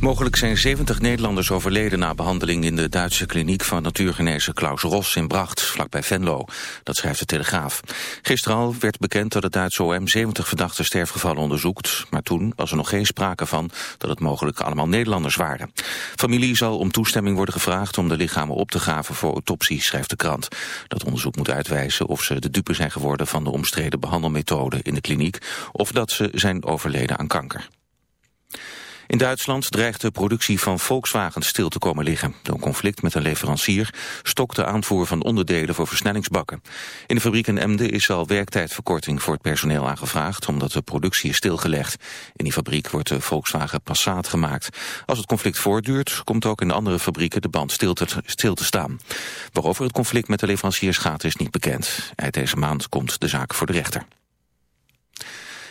Mogelijk zijn 70 Nederlanders overleden na behandeling in de Duitse kliniek van natuurgenezer Klaus Ros in Bracht, vlakbij Venlo. Dat schrijft de Telegraaf. Gisteren al werd bekend dat het Duitse OM 70 verdachte sterfgevallen onderzoekt, maar toen was er nog geen sprake van dat het mogelijk allemaal Nederlanders waren. Familie zal om toestemming worden gevraagd om de lichamen op te graven voor autopsie, schrijft de krant. Dat onderzoek moet uitwijzen of ze de dupe zijn geworden van de omstreden behandelmethode in de kliniek of dat ze zijn overleden aan kanker. In Duitsland dreigt de productie van Volkswagen stil te komen liggen. Door een conflict met een leverancier stokt de aanvoer van onderdelen voor versnellingsbakken. In de fabriek in Emden is al werktijdverkorting voor het personeel aangevraagd, omdat de productie is stilgelegd. In die fabriek wordt de Volkswagen Passat gemaakt. Als het conflict voortduurt, komt ook in de andere fabrieken de band stil te, stil te staan. Waarover het conflict met de leveranciers gaat is niet bekend. Eind deze maand komt de zaak voor de rechter.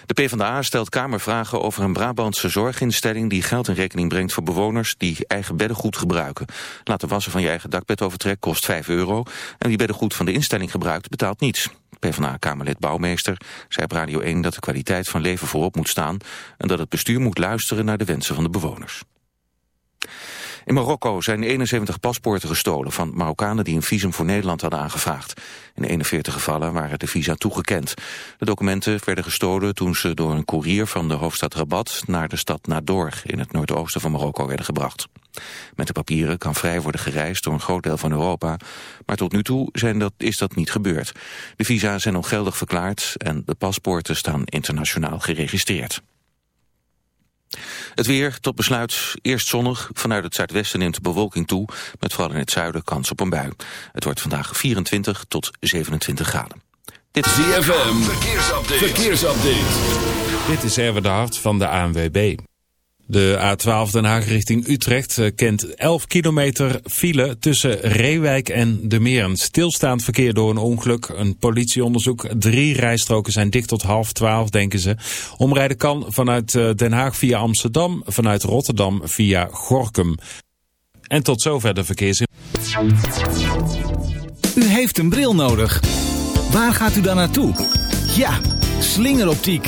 De PvdA stelt Kamervragen over een Brabantse zorginstelling die geld in rekening brengt voor bewoners die eigen beddengoed gebruiken. Laten wassen van je eigen dakbedovertrek kost 5 euro en wie beddengoed van de instelling gebruikt betaalt niets. PvdA-kamerlid Bouwmeester zei op Radio 1 dat de kwaliteit van leven voorop moet staan en dat het bestuur moet luisteren naar de wensen van de bewoners. In Marokko zijn 71 paspoorten gestolen van Marokkanen die een visum voor Nederland hadden aangevraagd. In 41 gevallen waren de visa toegekend. De documenten werden gestolen toen ze door een koerier van de hoofdstad Rabat naar de stad Nador in het noordoosten van Marokko werden gebracht. Met de papieren kan vrij worden gereisd door een groot deel van Europa, maar tot nu toe zijn dat, is dat niet gebeurd. De visa zijn ongeldig verklaard en de paspoorten staan internationaal geregistreerd. Het weer, tot besluit, eerst zonnig. Vanuit het zuidwesten neemt de bewolking toe, met vooral in het zuiden kans op een bui. Het wordt vandaag 24 tot 27 graden. Dit is ZFM, verkeersupdate. verkeersupdate. Dit is Erwin de Hart van de ANWB. De A12 Den Haag richting Utrecht eh, kent 11 kilometer file tussen Reewijk en De Meren. Stilstaand verkeer door een ongeluk, een politieonderzoek. Drie rijstroken zijn dicht tot half twaalf, denken ze. Omrijden kan vanuit eh, Den Haag via Amsterdam, vanuit Rotterdam via Gorkum. En tot zover de verkeers. U heeft een bril nodig. Waar gaat u dan naartoe? Ja, slingeroptiek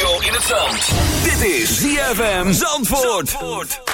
in. Dit is ZFM Zandvoort.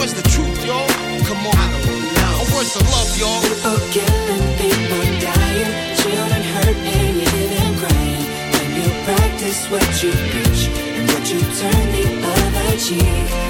Where's the truth, y'all? Come on. Know. Where's the love, y'all? People killing, people dying, children hurt and you hear them crying. When you practice what you preach and what you turn the other cheek.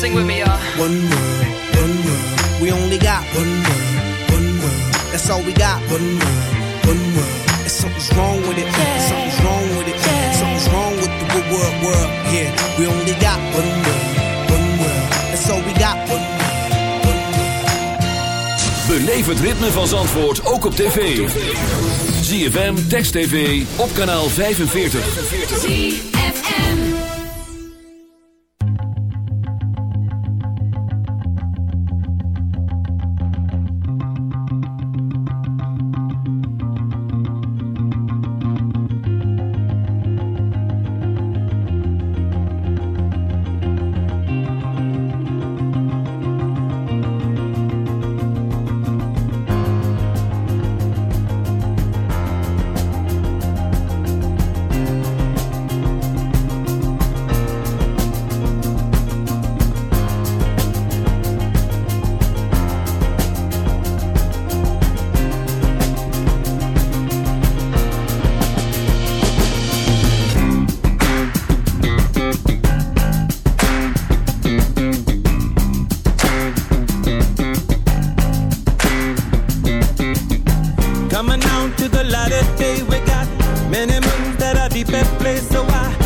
Sing with me, y'all. One world, one world. We only got one world, one world. That's all we got. One world, one world. And something's wrong with it. Yeah. Something's wrong with it. Yeah. Something's wrong with the good world, world. Yeah, we only got one world, one world. That's all we got. One world, one world. Het ritme van Zandvoort ook op tv. ZFM Text TV op kanaal 45. 45. on to the light of day. We got many moons that are deep at play, so I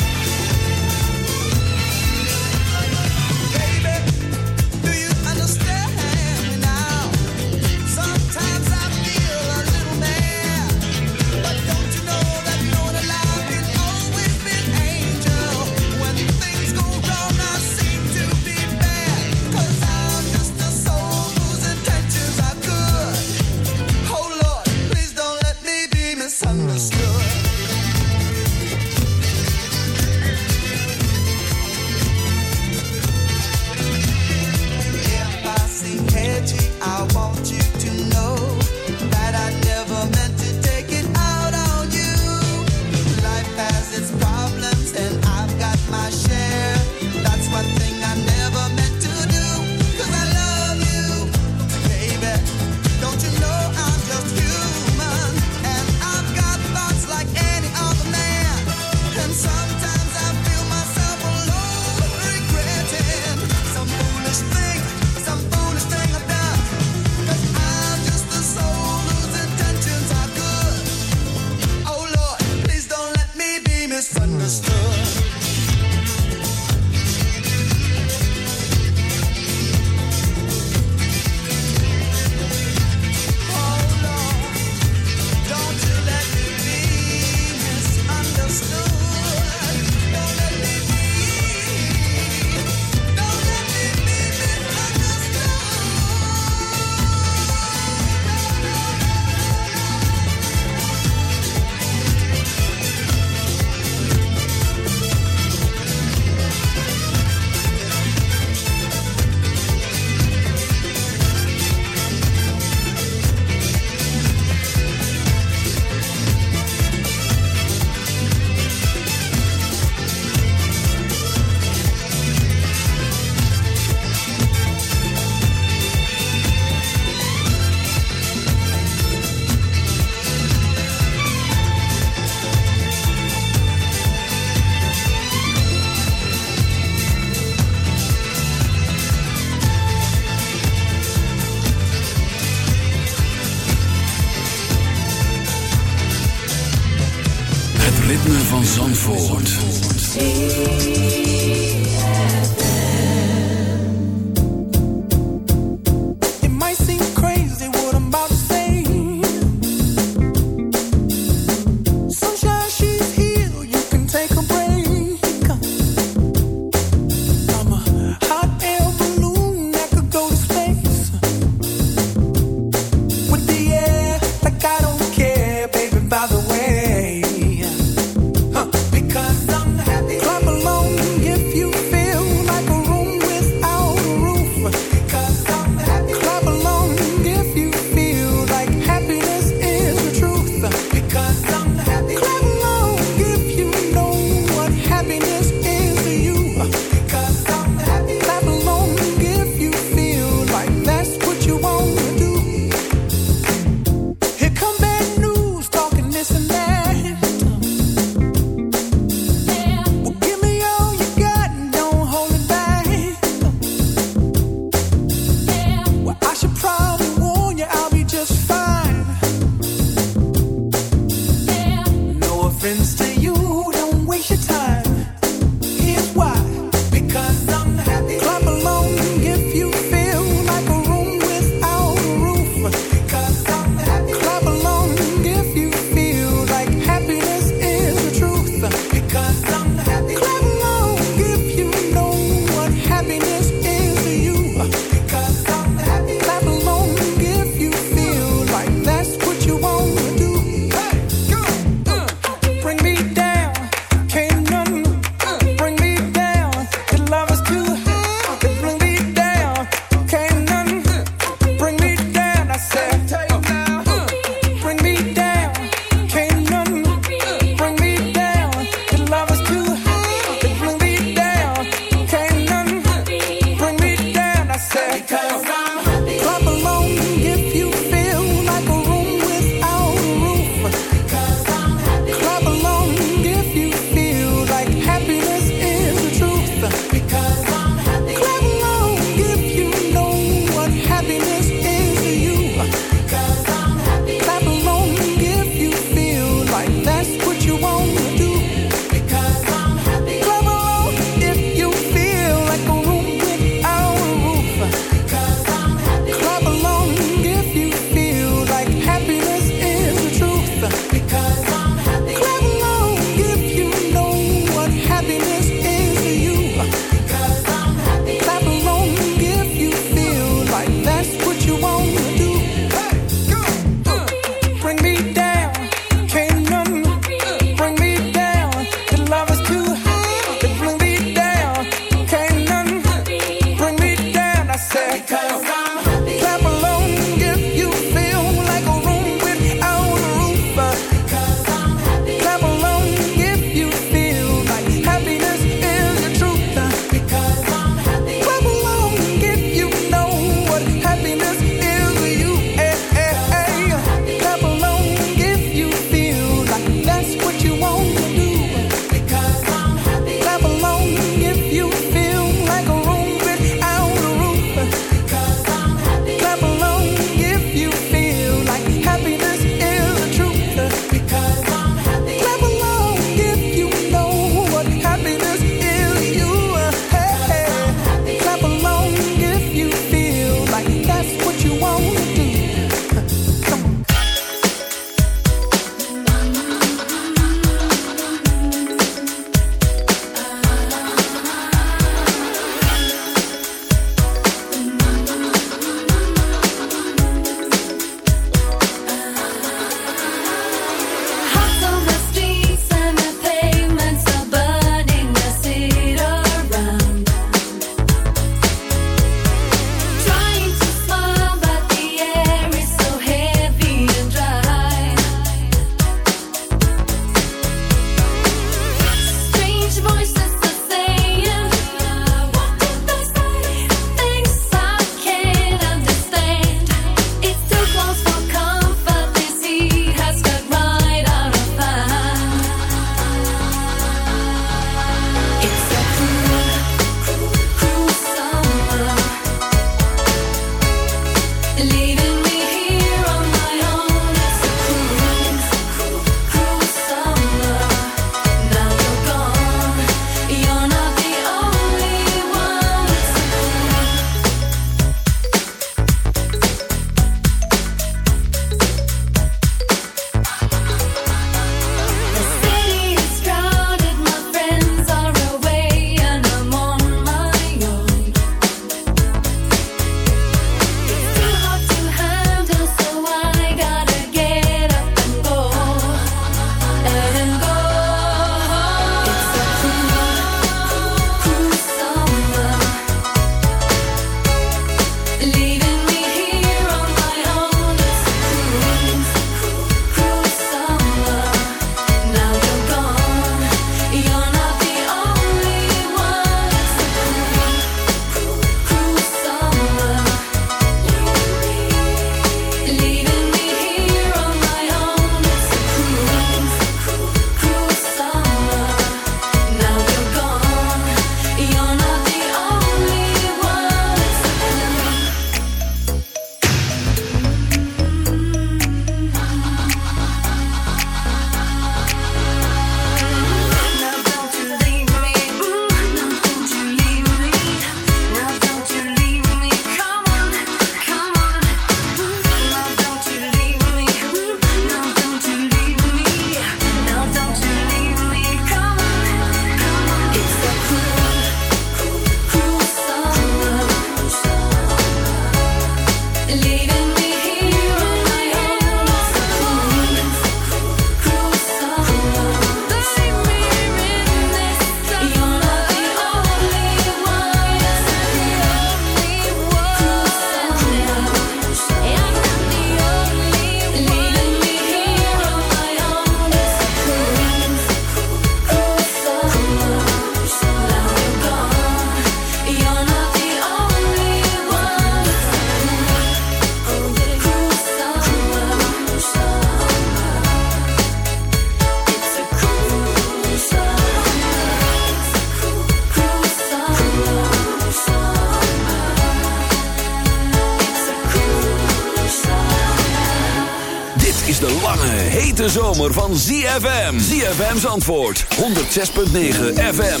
ZFM. ZFM's antwoord. 106.9 FM.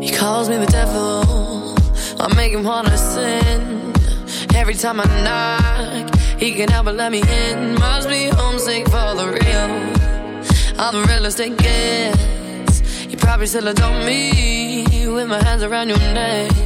He calls me the devil. I make him wanna sin. Every time I knock, he can help but let me in. Must be homesick for the real. I'm the real estate gets. You probably still don't me. With my hands around your neck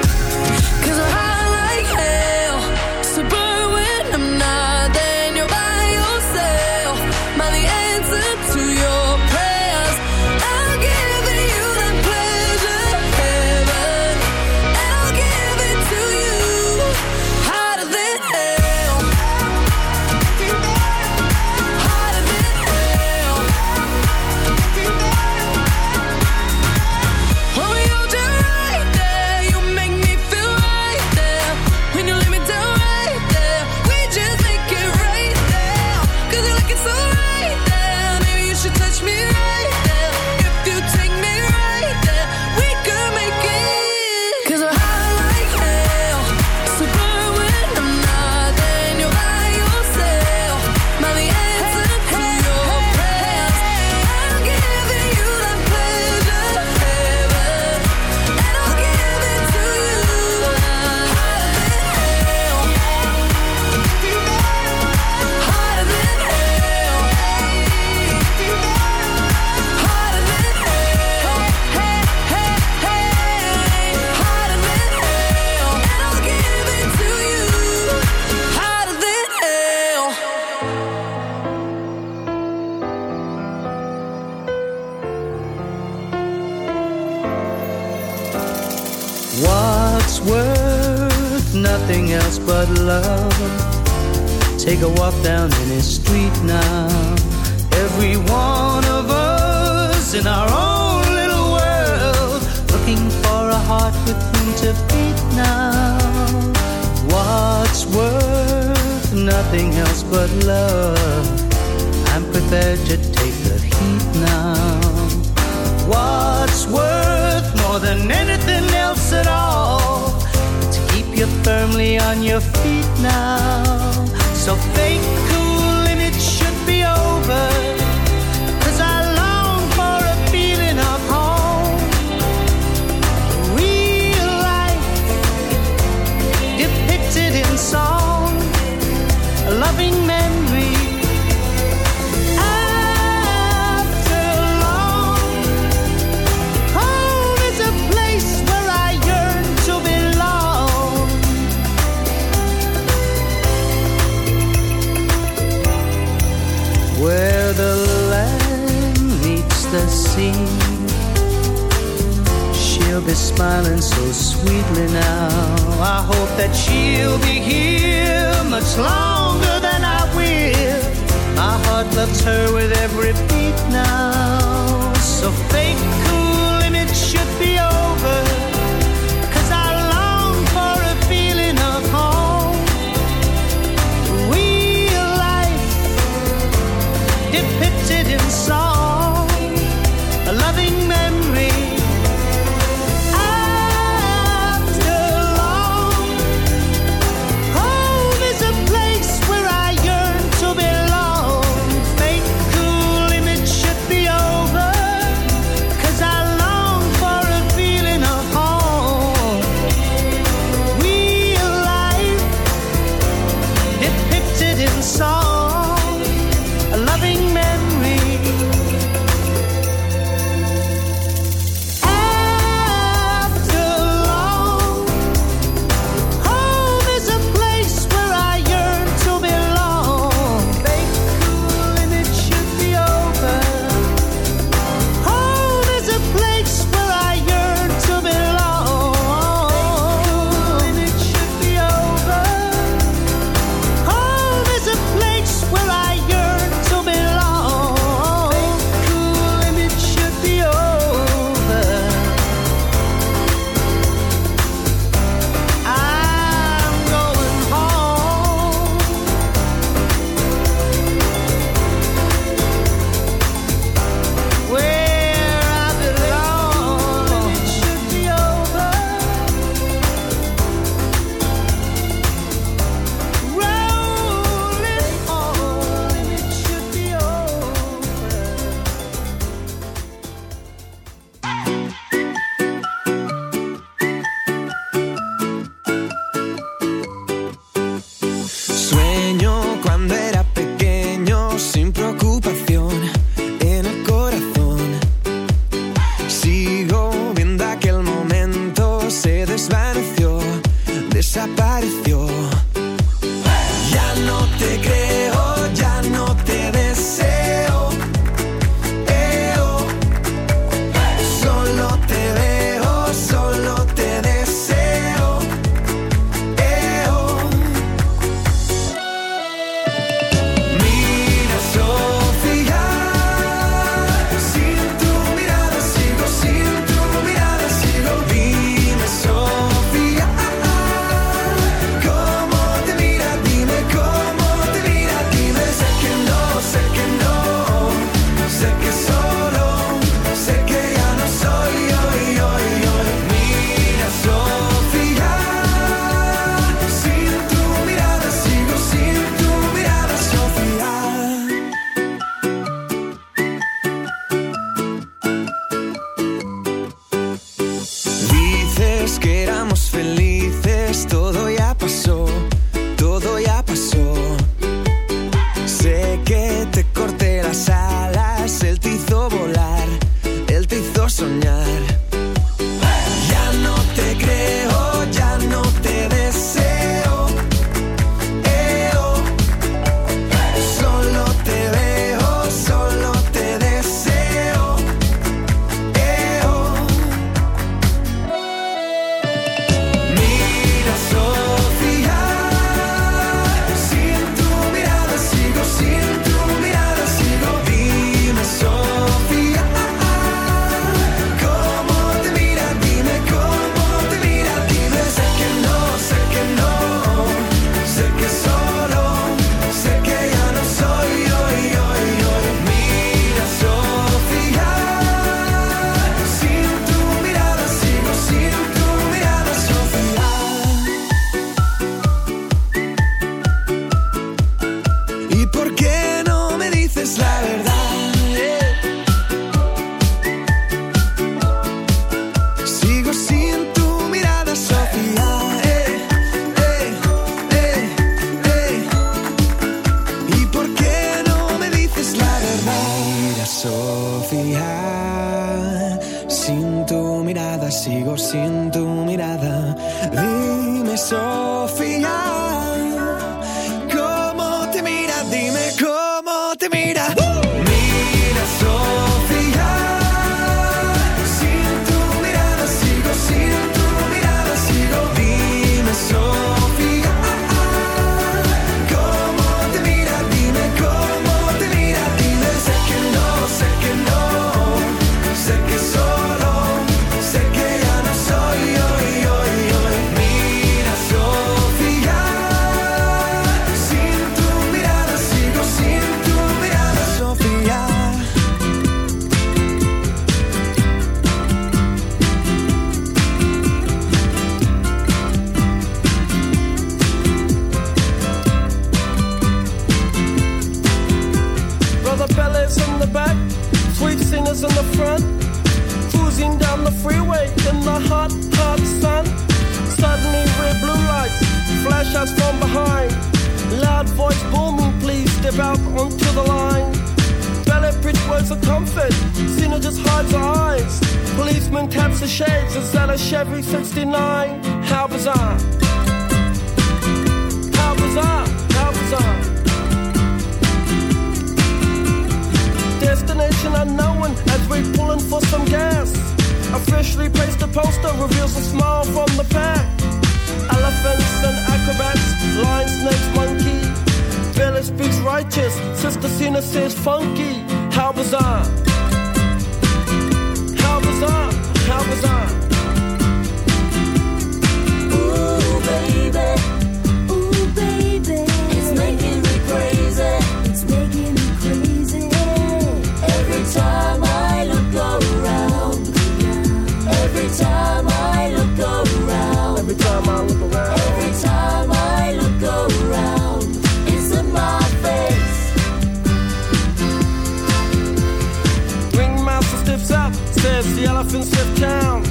the elephants have count.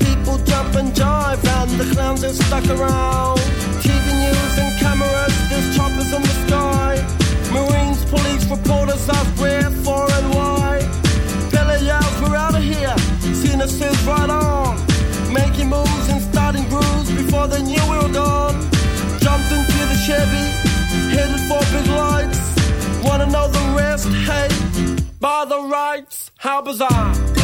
People jump and jive, and the clowns are stuck around. TV news and cameras, there's choppers in the sky. Marines, police, reporters of where, far and wide. Billy yells, we're out of here. Seen us is right on. Making moves and starting grooves before they knew we were gone. Jumped into the Chevy, headed for big lights. Wanna know the rest? Hey, by the rights, how bizarre.